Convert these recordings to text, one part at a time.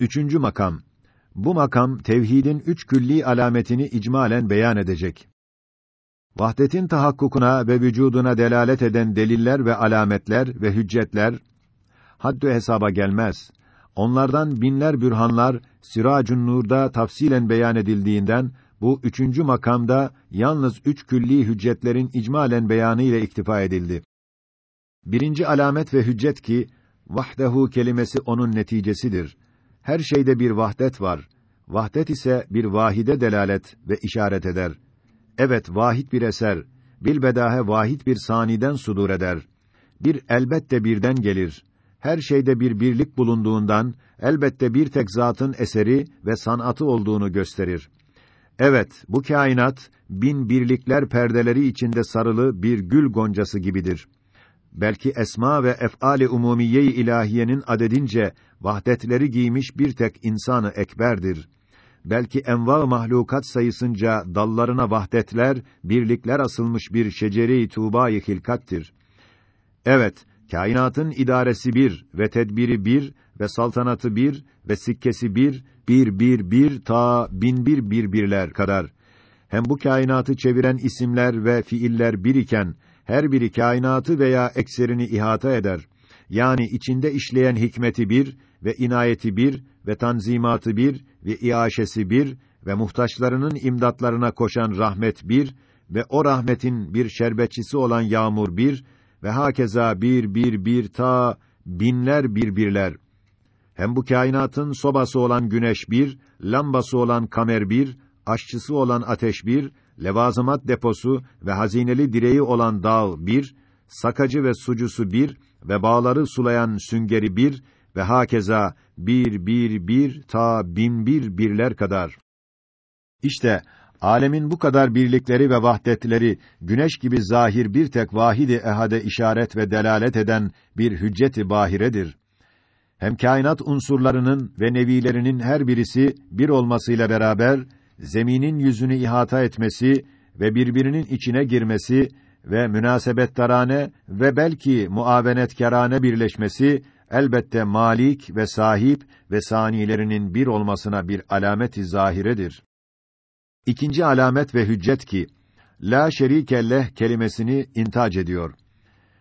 Üçüncü makam. Bu makam tevhidin üç külli alametini icmalen beyan edecek. Vahdetin tahakkukuna ve vücuduna delalet eden deliller ve alametler ve hüccetler haddü hesaba gelmez. Onlardan binler bürhanlar Siracun Nur'da tafsilen beyan edildiğinden bu üçüncü makamda yalnız üç külli hüccetlerin icmalen beyanı ile iktifa edildi. Birinci alamet ve hüccet ki vahdehu kelimesi onun neticesidir. Her şeyde bir vahdet var. Vahdet ise bir vahide delalet ve işaret eder. Evet, vahid bir eser, bilbedahe vahid bir saniden sudur eder. Bir elbette birden gelir. Her şeyde bir birlik bulunduğundan elbette bir tek zatın eseri ve sanatı olduğunu gösterir. Evet, bu kainat bin birlikler perdeleri içinde sarılı bir gül goncası gibidir. Belki esma ve ef'ali umumiye-i ilahiyenin adedince vahdetleri giymiş bir tek insanı ekberdir. Belki enva mahlukat sayısınca dallarına vahdetler, birlikler asılmış bir şecere-i tuğba-i hilkattir. Evet, kainatın idaresi bir ve tedbiri bir ve saltanatı bir ve sikkesi bir, bir bir bir ta bin bir bir birler kadar. Hem bu kainatı çeviren isimler ve fiiller bir iken, her biri kainatı veya ekserini ihata eder. Yani içinde işleyen hikmeti bir ve inayeti bir ve tanzimatı bir ve iaşesi bir ve muhtaçlarının imdatlarına koşan rahmet bir ve o rahmetin bir şerbetçisi olan yağmur bir ve hakeza bir bir bir ta binler birbirler. Hem bu kainatın sobası olan güneş bir, lambası olan kamer bir, aşçısı olan ateş bir, levazımat deposu ve hazineli direği olan dağ bir, sakacı ve sucusu bir ve bağları sulayan süngeri bir ve hakeza bir bir bir ta bin bir birler kadar. İşte alemin bu kadar birlikleri ve vahdetleri güneş gibi zahir bir tek vahidi ehade işaret ve delalet eden bir hücceti bahiredir. Hem kainat unsurlarının ve nevilerinin her birisi bir olmasıyla beraber zeminin yüzünü ihata etmesi ve birbirinin içine girmesi ve münasebettarane ve belki muavenetkarane birleşmesi elbette malik ve sahip ve sanilerinin bir olmasına bir alameti zahiredir. İkinci alamet ve hüccet ki la şerike leh kelimesini intac ediyor.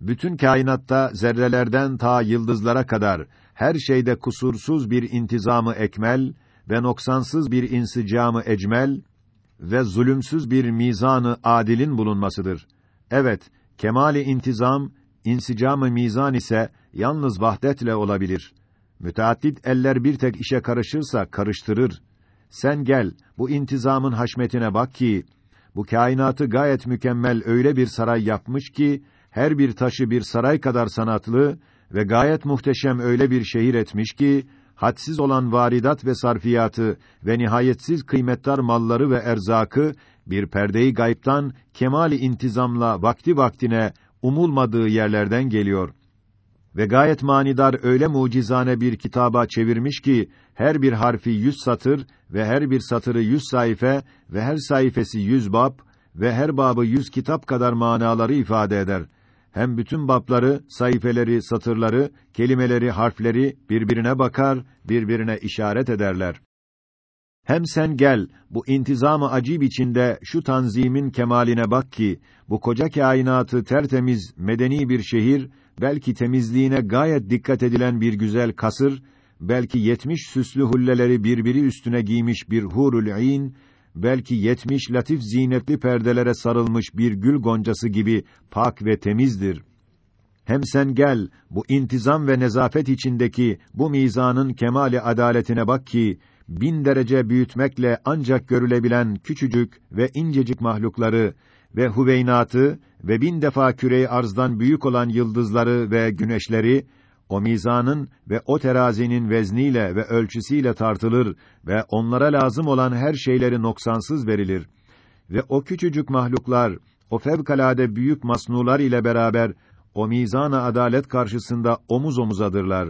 Bütün kainatta zerrelerden ta yıldızlara kadar her şeyde kusursuz bir intizamı ekmel ve noksansız bir insicamı ecmel ve zulümsüz bir mizanı adilin bulunmasıdır. Evet, kemali intizam, insicamı mizan ise yalnız vahdetle olabilir. Müteaddit eller bir tek işe karışırsa karıştırır. Sen gel, bu intizamın haşmetine bak ki, bu kainatı gayet mükemmel öyle bir saray yapmış ki, her bir taşı bir saray kadar sanatlı ve gayet muhteşem öyle bir şehir etmiş ki, hadsiz olan varidat ve sarfiyatı ve nihayetsiz kıymetdar malları ve erzakı bir perdeyi gayiptan kemali intizamla vakti vaktine umulmadığı yerlerden geliyor. Ve gayet manidar öyle mucizane bir kitaba çevirmiş ki her bir harfi yüz satır ve her bir satırı yüz sayfa ve her sayfası yüz bab ve her babı yüz kitap kadar manaları ifade eder hem bütün babları, sayfeleri, satırları, kelimeleri, harfleri birbirine bakar, birbirine işaret ederler. Hem sen gel, bu intizamı acib içinde şu tanzimin kemaline bak ki, bu koca kainatı tertemiz, medeni bir şehir, belki temizliğine gayet dikkat edilen bir güzel kasır, belki yetmiş süslü hulleleri birbiri üstüne giymiş bir hurul in, belki yetmiş latif zinetli perdelere sarılmış bir gül goncası gibi pak ve temizdir. Hem sen gel, bu intizam ve nezafet içindeki bu mizanın kemali adaletine bak ki, bin derece büyütmekle ancak görülebilen küçücük ve incecik mahlukları ve huveynatı ve bin defa küreyi arzdan büyük olan yıldızları ve güneşleri o mizanın ve o terazinin vezniyle ve ölçüsüyle tartılır ve onlara lazım olan her şeyleri noksansız verilir. Ve o küçücük mahluklar, o fevkalade büyük masnular ile beraber o mizana adalet karşısında omuz omuzadırlar.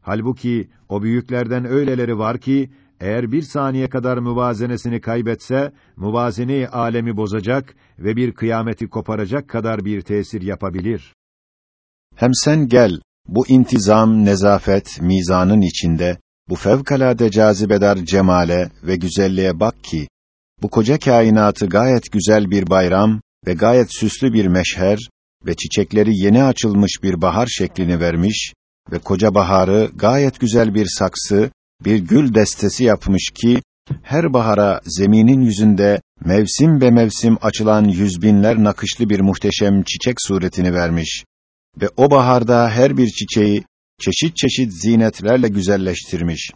Halbuki o büyüklerden öyleleri var ki eğer bir saniye kadar müvazenesini kaybetse, muvazene alemi bozacak ve bir kıyameti koparacak kadar bir tesir yapabilir. Hem sen gel, bu intizam, nezafet, mizanın içinde bu fevkalade cazibedar cemale ve güzelliğe bak ki, bu koca kainatı gayet güzel bir bayram ve gayet süslü bir meşher ve çiçekleri yeni açılmış bir bahar şeklini vermiş ve koca baharı gayet güzel bir saksı, bir gül destesi yapmış ki, her bahara zeminin yüzünde mevsim be mevsim açılan yüzbinler nakışlı bir muhteşem çiçek suretini vermiş ve o baharda her bir çiçeği çeşit çeşit zinetlerle güzelleştirmiş.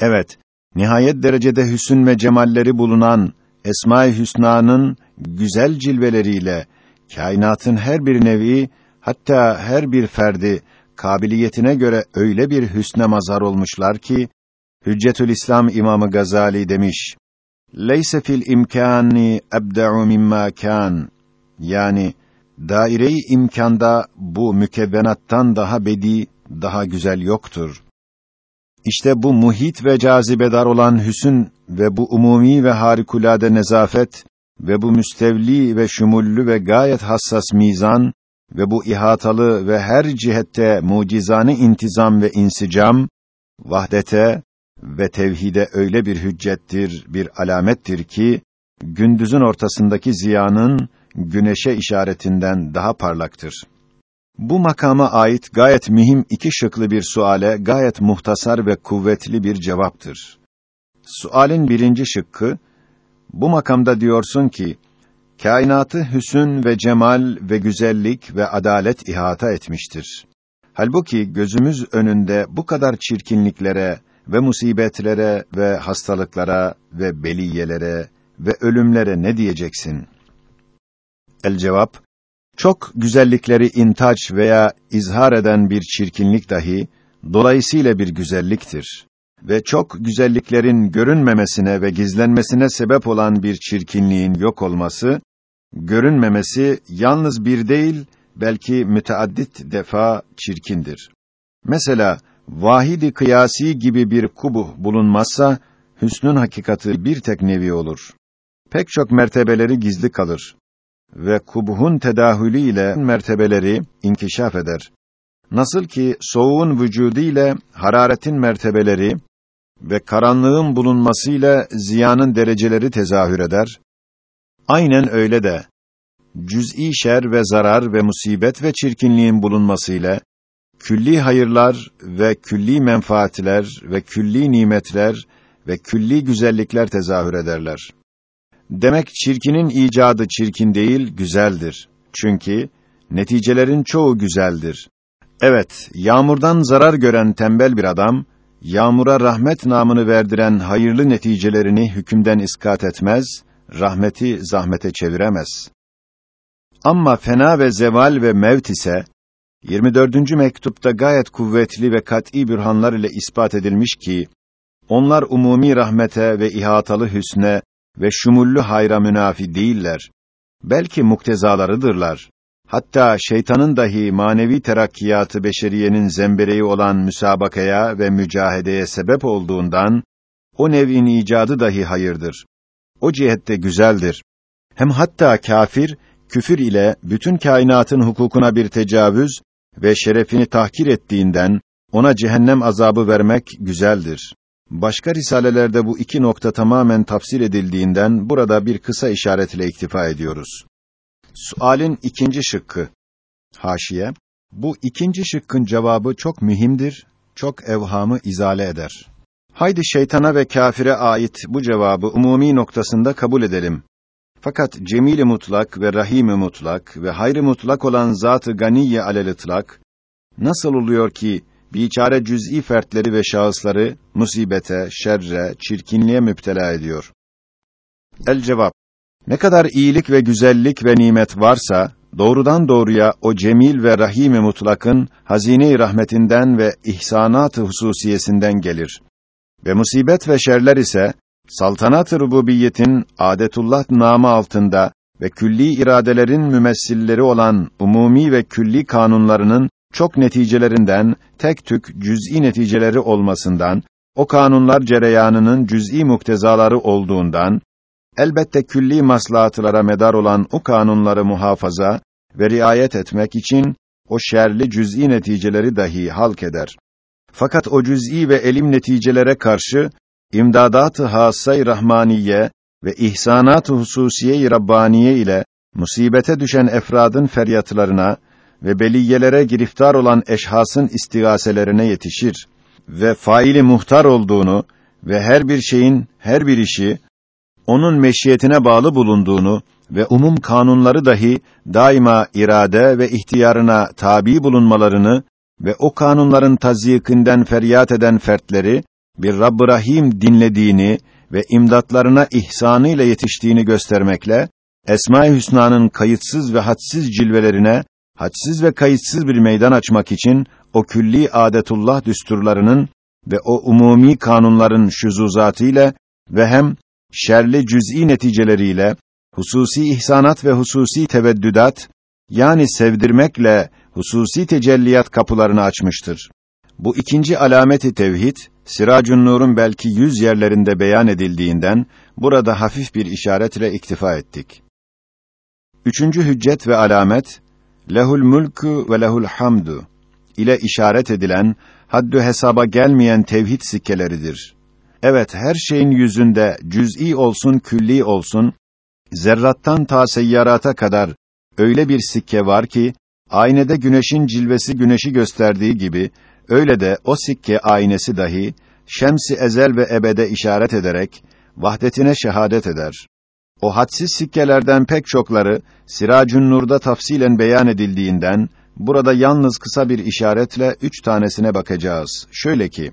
Evet, nihayet derecede hüsün ve cemalleri bulunan Esma-i Hüsna'nın güzel cilveleriyle kainatın her bir nevi hatta her bir ferdi kabiliyetine göre öyle bir hüsne mazhar olmuşlar ki Hüccetül İslam İmamı Gazali demiş: "Leyse fil imkani ebda'u mimma kan." Yani daire-i imkanda bu mükevvenattan daha bedi, daha güzel yoktur. İşte bu muhit ve cazibedar olan hüsün ve bu umumi ve harikulade nezafet ve bu müstevli ve şumullü ve gayet hassas mizan ve bu ihatalı ve her cihette mucizane intizam ve insicam vahdete ve tevhide öyle bir hüccettir, bir alamettir ki gündüzün ortasındaki ziyanın güneşe işaretinden daha parlaktır. Bu makama ait gayet mühim iki şıklı bir suale gayet muhtasar ve kuvvetli bir cevaptır. Sualin birinci şıkkı, bu makamda diyorsun ki, kainatı hüsün ve cemal ve güzellik ve adalet ihata etmiştir. Halbuki gözümüz önünde bu kadar çirkinliklere ve musibetlere ve hastalıklara ve beliyelere ve ölümlere ne diyeceksin? El cevap, çok güzellikleri intaç veya izhar eden bir çirkinlik dahi, dolayısıyla bir güzelliktir. Ve çok güzelliklerin görünmemesine ve gizlenmesine sebep olan bir çirkinliğin yok olması, görünmemesi yalnız bir değil, belki müteaddit defa çirkindir. Mesela, vahidi kıyasi gibi bir kubuh bulunmazsa, hüsnün hakikati bir tek nevi olur. Pek çok mertebeleri gizli kalır ve kubuhun tedahülü ile mertebeleri inkişaf eder. Nasıl ki soğuğun vücudu ile hararetin mertebeleri ve karanlığın bulunmasıyla ziyanın dereceleri tezahür eder. Aynen öyle de cüz'i şer ve zarar ve musibet ve çirkinliğin bulunmasıyla külli hayırlar ve külli menfaatler ve külli nimetler ve külli güzellikler tezahür ederler. Demek çirkinin icadı çirkin değil, güzeldir. Çünkü neticelerin çoğu güzeldir. Evet, yağmurdan zarar gören tembel bir adam, yağmura rahmet namını verdiren hayırlı neticelerini hükümden iskat etmez, rahmeti zahmete çeviremez. Ama fena ve zeval ve mevt ise 24. mektupta gayet kuvvetli ve kat'î bürhanlar ile ispat edilmiş ki onlar umumi rahmete ve ihatalı hüsne ve şumullü hayra münafi değiller. Belki muktezalarıdırlar. Hatta şeytanın dahi manevi terakkiyatı beşeriyenin zembereği olan müsabakaya ve mücahedeye sebep olduğundan o nev'in icadı dahi hayırdır. O cihette güzeldir. Hem hatta kafir küfür ile bütün kainatın hukukuna bir tecavüz ve şerefini tahkir ettiğinden ona cehennem azabı vermek güzeldir. Başka risalelerde bu iki nokta tamamen tafsir edildiğinden burada bir kısa işaretle iktifa ediyoruz. Sualin ikinci şıkkı. Haşiye. Bu ikinci şıkkın cevabı çok mühimdir, çok evhamı izale eder. Haydi şeytana ve kâfire ait bu cevabı umumi noktasında kabul edelim. Fakat cemil mutlak ve rahim mutlak ve hayr mutlak olan zat-ı ganiye alel nasıl oluyor ki biçare cüz'i fertleri ve şahısları musibete, şerre, çirkinliğe müptela ediyor. El cevap. Ne kadar iyilik ve güzellik ve nimet varsa doğrudan doğruya o cemil ve rahim mutlakın hazine-i rahmetinden ve ihsanat-ı hususiyesinden gelir. Ve musibet ve şerler ise saltanat-ı rububiyetin adetullah namı altında ve külli iradelerin mümessilleri olan umumi ve külli kanunlarının çok neticelerinden tek tük cüz'i neticeleri olmasından, o kanunlar cereyanının cüz'i muktezaları olduğundan, elbette külli maslahatlara medar olan o kanunları muhafaza ve riayet etmek için o şerli cüz'i neticeleri dahi halk eder. Fakat o cüz'i ve elim neticelere karşı imdadat-ı hassay rahmaniye ve ihsanat-ı hususiye-i rabbaniye ile musibete düşen efradın feryatlarına ve beliyelere giriftar olan eşhasın istigaselerine yetişir ve faili muhtar olduğunu ve her bir şeyin, her bir işi onun meşiyetine bağlı bulunduğunu ve umum kanunları dahi daima irade ve ihtiyarına tabi bulunmalarını ve o kanunların tazyikinden feryat eden fertleri bir Rabb-ı Rahim dinlediğini ve imdatlarına ihsanıyla yetiştiğini göstermekle Esma-i Hüsna'nın kayıtsız ve hadsiz cilvelerine hadsiz ve kayıtsız bir meydan açmak için o külli adetullah düsturlarının ve o umumi kanunların şuzuzatı ile ve hem şerli cüz'i neticeleriyle hususi ihsanat ve hususi teveddüdat yani sevdirmekle hususi tecelliyat kapılarını açmıştır. Bu ikinci alameti tevhid Siracun Nur'un belki yüz yerlerinde beyan edildiğinden burada hafif bir işaretle iktifa ettik. Üçüncü hüccet ve alamet lehul mulku ve lehul hamdu ile işaret edilen haddü hesaba gelmeyen tevhid sikkeleridir. Evet, her şeyin yüzünde cüz'i olsun, külli olsun, zerrattan ta seyyarata kadar öyle bir sikke var ki, aynede güneşin cilvesi güneşi gösterdiği gibi, öyle de o sikke aynesi dahi, şemsi ezel ve ebede işaret ederek, vahdetine şehadet eder. O hadsiz sikkelerden pek çokları, Siracun Nur'da tafsilen beyan edildiğinden, burada yalnız kısa bir işaretle üç tanesine bakacağız. Şöyle ki,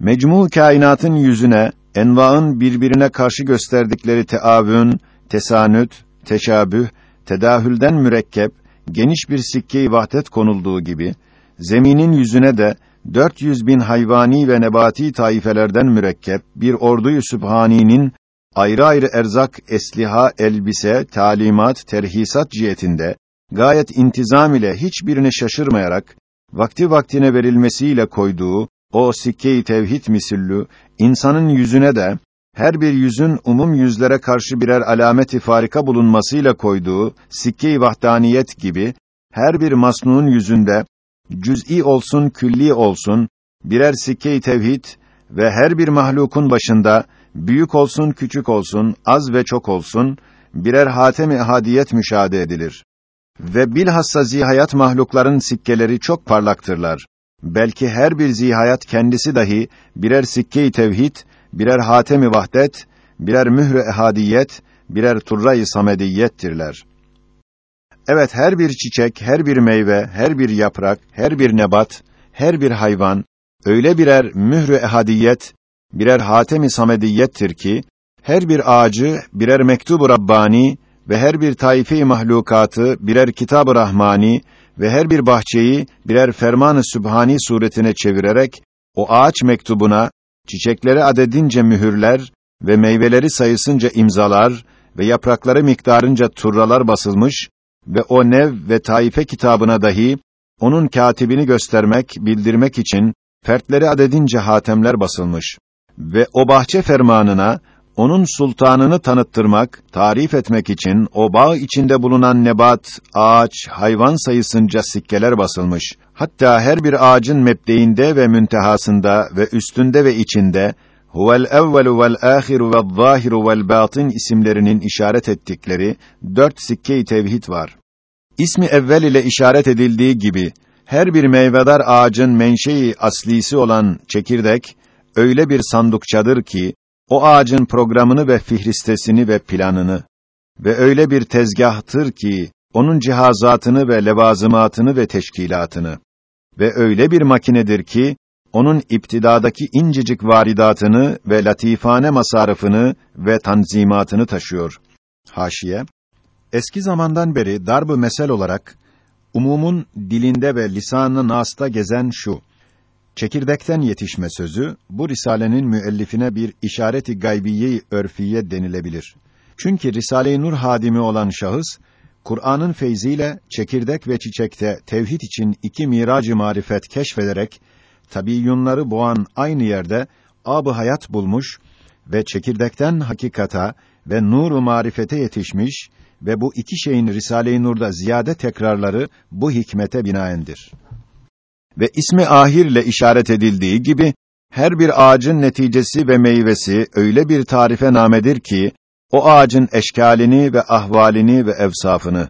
Mecmu kainatın yüzüne, envaın birbirine karşı gösterdikleri teavün, tesanüt, teşabüh, tedahülden mürekkep, geniş bir sikke-i vahdet konulduğu gibi, zeminin yüzüne de 400 bin hayvani ve nebati taifelerden mürekkep bir orduyu sübhaninin ayrı ayrı erzak, esliha, elbise, talimat, terhisat cihetinde gayet intizam ile hiçbirini şaşırmayarak vakti vaktine verilmesiyle koyduğu o sikke-i tevhid misillü insanın yüzüne de her bir yüzün umum yüzlere karşı birer alameti farika bulunmasıyla koyduğu sikke-i vahdaniyet gibi her bir masnuun yüzünde cüz'i olsun külli olsun birer sikke-i tevhid ve her bir mahlukun başında büyük olsun küçük olsun az ve çok olsun birer hatem-i ehadiyet müşahede edilir. Ve bilhassa zihayat mahlukların sikkeleri çok parlaktırlar. Belki her bir zihayat kendisi dahi birer sikke-i tevhid, birer hatem-i vahdet, birer mühre ehadiyet, birer turra-i samediyettirler. Evet her bir çiçek, her bir meyve, her bir yaprak, her bir nebat, her bir hayvan öyle birer mühre ehadiyet, birer hatem-i samediyettir ki her bir ağacı birer mektubu rabbani ve her bir taife-i mahlukatı birer kitab-ı rahmani ve her bir bahçeyi birer ferman-ı sübhani suretine çevirerek o ağaç mektubuna çiçekleri adedince mühürler ve meyveleri sayısınca imzalar ve yaprakları miktarınca turralar basılmış ve o nev ve taife kitabına dahi onun katibini göstermek, bildirmek için fertleri adedince hatemler basılmış ve o bahçe fermanına onun sultanını tanıttırmak, tarif etmek için o bağ içinde bulunan nebat, ağaç, hayvan sayısınca sikkeler basılmış. Hatta her bir ağacın mebdeinde ve müntehasında ve üstünde ve içinde huvel evvelu vel ahiru vel zahiru vel batin isimlerinin işaret ettikleri dört sikke-i tevhid var. İsmi evvel ile işaret edildiği gibi her bir meyvedar ağacın menşei aslisi olan çekirdek öyle bir sandukçadır ki o ağacın programını ve fihristesini ve planını ve öyle bir tezgahtır ki onun cihazatını ve levazımatını ve teşkilatını ve öyle bir makinedir ki onun iptidadaki incecik varidatını ve latifane masarifını ve tanzimatını taşıyor. Haşiye Eski zamandan beri darb-ı mesel olarak umumun dilinde ve lisanı nasta gezen şu Çekirdekten yetişme sözü bu risalenin müellifine bir işareti gaybiye örfiye denilebilir. Çünkü Risale-i Nur hadimi olan şahıs Kur'an'ın feyziyle çekirdek ve çiçekte tevhid için iki miracı marifet keşfederek tabiyyunları boğan aynı yerde ab hayat bulmuş ve çekirdekten hakikata ve nuru marifete yetişmiş ve bu iki şeyin Risale-i Nur'da ziyade tekrarları bu hikmete binaendir. Ve ismi ahirle işaret edildiği gibi her bir ağacın neticesi ve meyvesi öyle bir tarife namedir ki o ağacın eşkalini ve ahvalini ve evsafını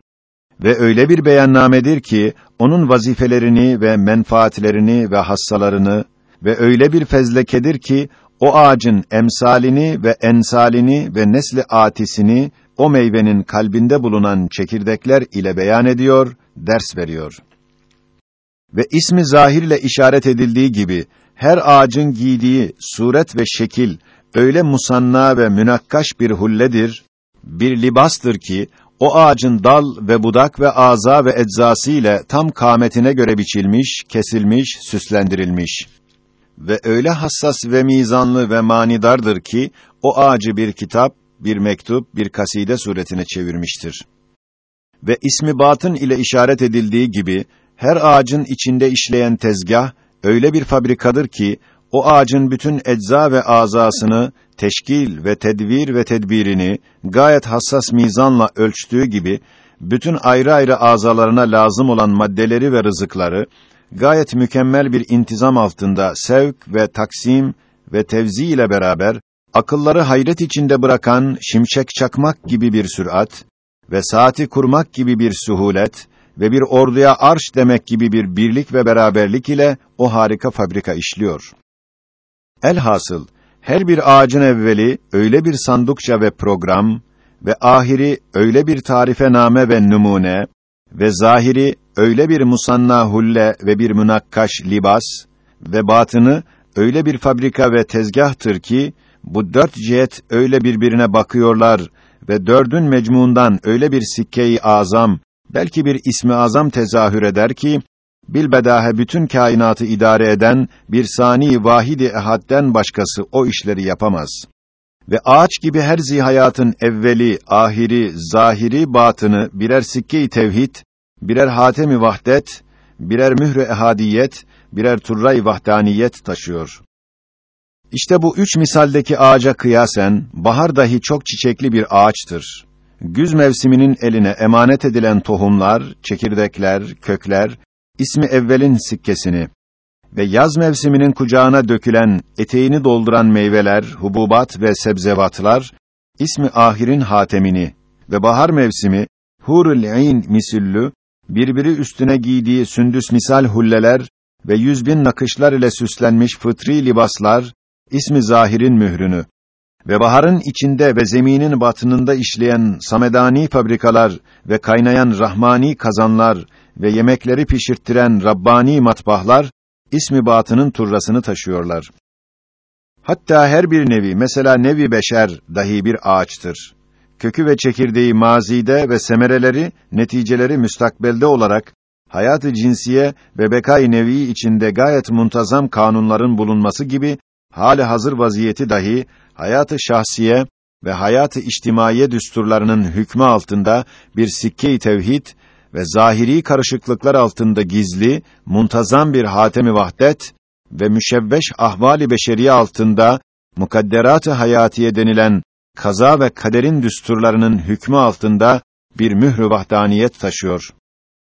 ve öyle bir beyannamedir ki onun vazifelerini ve menfaatlerini ve hassalarını ve öyle bir fezlekedir ki o ağacın emsalini ve ensalini ve nesli atisini o meyvenin kalbinde bulunan çekirdekler ile beyan ediyor, ders veriyor. Ve ismi zahirle işaret edildiği gibi her ağacın giydiği suret ve şekil öyle musanna ve münakkaş bir hulledir, bir libastır ki o ağacın dal ve budak ve aza ve eczası ile tam kâmetine göre biçilmiş, kesilmiş, süslendirilmiş ve öyle hassas ve mizanlı ve manidardır ki o ağacı bir kitap, bir mektup, bir kaside suretine çevirmiştir. Ve ismi batın ile işaret edildiği gibi her ağacın içinde işleyen tezgah öyle bir fabrikadır ki o ağacın bütün ecza ve azasını teşkil ve tedvir ve tedbirini gayet hassas mizanla ölçtüğü gibi bütün ayrı ayrı azalarına lazım olan maddeleri ve rızıkları gayet mükemmel bir intizam altında sevk ve taksim ve tevzi ile beraber akılları hayret içinde bırakan şimşek çakmak gibi bir sürat ve saati kurmak gibi bir suhulet ve bir orduya arş demek gibi bir birlik ve beraberlik ile o harika fabrika işliyor. Elhasıl her bir ağacın evveli öyle bir sandukça ve program ve ahiri öyle bir tarife name ve numune ve zahiri öyle bir musanna hulle ve bir münakkaş libas ve batını öyle bir fabrika ve tezgahtır ki bu dört cihet öyle birbirine bakıyorlar ve dördün mecmuundan öyle bir sikkeyi azam belki bir ismi azam tezahür eder ki bilbedahe bütün kainatı idare eden bir sani vahidi ehadden başkası o işleri yapamaz. Ve ağaç gibi her zihayatın evveli, ahiri, zahiri, batını birer sikke-i tevhid, birer hatemi vahdet, birer mühre ehadiyet, birer turray vahdaniyet taşıyor. İşte bu üç misaldeki ağaca kıyasen, bahar dahi çok çiçekli bir ağaçtır. Güz mevsiminin eline emanet edilen tohumlar, çekirdekler, kökler, ismi evvelin sikkesini ve yaz mevsiminin kucağına dökülen, eteğini dolduran meyveler, hububat ve sebzevatlar, ismi ahirin hatemini ve bahar mevsimi, hurul ayn misüllü, birbiri üstüne giydiği sündüs misal hulleler ve yüz bin nakışlar ile süslenmiş fıtri libaslar, ismi zahirin mührünü ve baharın içinde ve zeminin batınında işleyen samedani fabrikalar ve kaynayan rahmani kazanlar ve yemekleri pişirttiren Rabbani matbahlar ismi batının turrasını taşıyorlar. Hatta her bir nevi, mesela nevi beşer dahi bir ağaçtır. Kökü ve çekirdeği mazide ve semereleri, neticeleri müstakbelde olarak hayatı cinsiye ve bekay nevi içinde gayet muntazam kanunların bulunması gibi hali hazır vaziyeti dahi hayatı şahsiye ve hayatı içtimaiye düsturlarının hükmü altında bir sikke-i tevhid ve zahiri karışıklıklar altında gizli, muntazam bir hatemi vahdet ve müşevveş ahvali beşeriye altında mukadderat-ı hayatiye denilen kaza ve kaderin düsturlarının hükmü altında bir mührü vahdaniyet taşıyor.